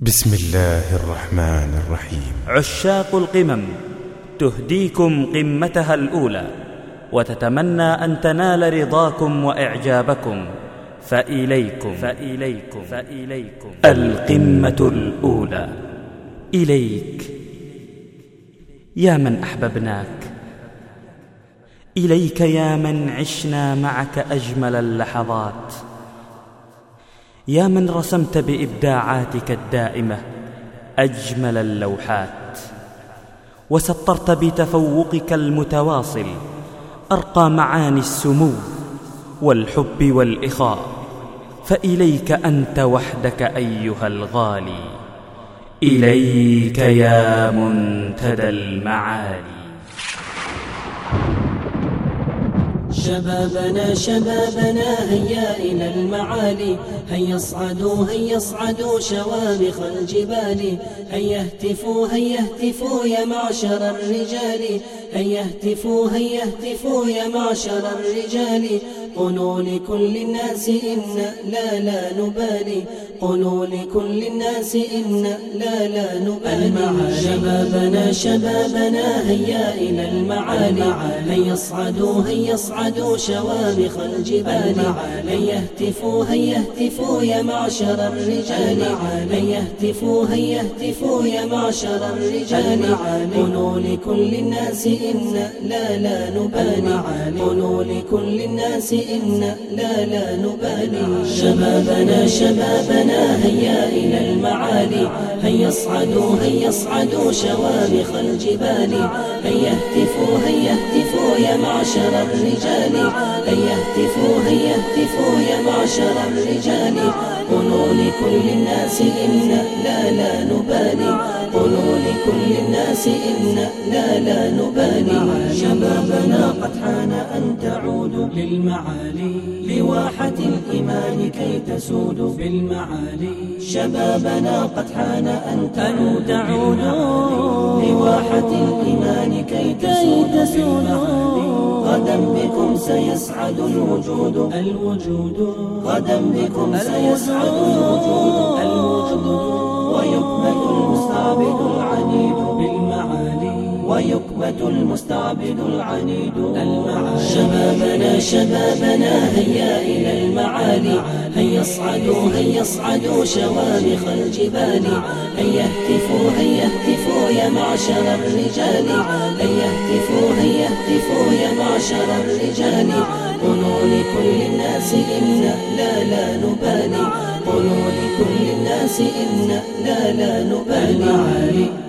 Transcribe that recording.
بسم الله الرحمن الرحيم. عشاق القمم تهديكم قمتها الأولى وتتمنى أن تنال رضاكم وإعجابكم. فإليكم. فإليكم. فإليكم. القمة الأولى. إليك. يا من أحببناك. إليك يا من عشنا معك أجمل اللحظات. يا من رسمت بإبداعاتك الدائمة أجمل اللوحات وسطرت بتفوقك المتواصل أرقى معاني السمو والحب والإخاء فإليك أنت وحدك أيها الغالي إليك يا منتدى المعالي. شبابنا شبابنا هيا إلى المعالي. هيا اصعدوا هيا اصعدوا شوامخ الجبال. هيا اهتفوا هيا اهتفوا يا معشر الرجال. هيا اهتفوا هيا اهتفوا يا معشر الرجال. قولوا لكل الناس إن لا لا نبالي. قولوا لكل الناس إن لا لا نبالي. شبابنا شبابنا هيا إلى المعالي. هيا اصعدوا هيا اصعدوا شوامخ الجبال. هيا اهتفوا هيا اهتفوا يا معشر الرجال. هيا اهتفوا هيا اهتفوا يا معشر الرجال. قولوا لكل الناس إن لا لا نبالي. قولوا لكل الناس إن لا لا نبالي. شبابنا شبابنا هيا إلى المعالي. هيا اصعدوا هيا اصعدوا شوامخ الجبال. هيا اهتفوا هيا اهتفوا يا معشر الرجال. هيا اهتفوا هيا اهتفوا يا معشر الرجال. قولوا لكل الناس إن لا لا نبالي. قولوا لكل الناس إن لا لا نبالي. شبابنا قد حان أن تعودوا للمعالي. لواحة الإيمان كي تسودوا بالمعالي شبابنا قد حان أن تعودوا لواحة الإيمان كي بالمعالي غدا بكم سيسعد الوجود. الوجود. غدا بكم سيسعد الوجود. الوجود. ويكمل المستعبد العنيد. بالمعالي. ويكمة المستعبد العنيد. المعالي. شبابنا شبابنا هيا إلى المعالي. هيا اصعدوا هيا اصعدوا شوامخ الجبال. هيا اهتفوا هيا اهتفوا يا معشر الرجال. هيا اهتفوا هيا اهتفوا يا معشر الرجال. قولوا لكل الناس إن لا لا نبالي. قولوا لكل الناس إن لا لا نبالي.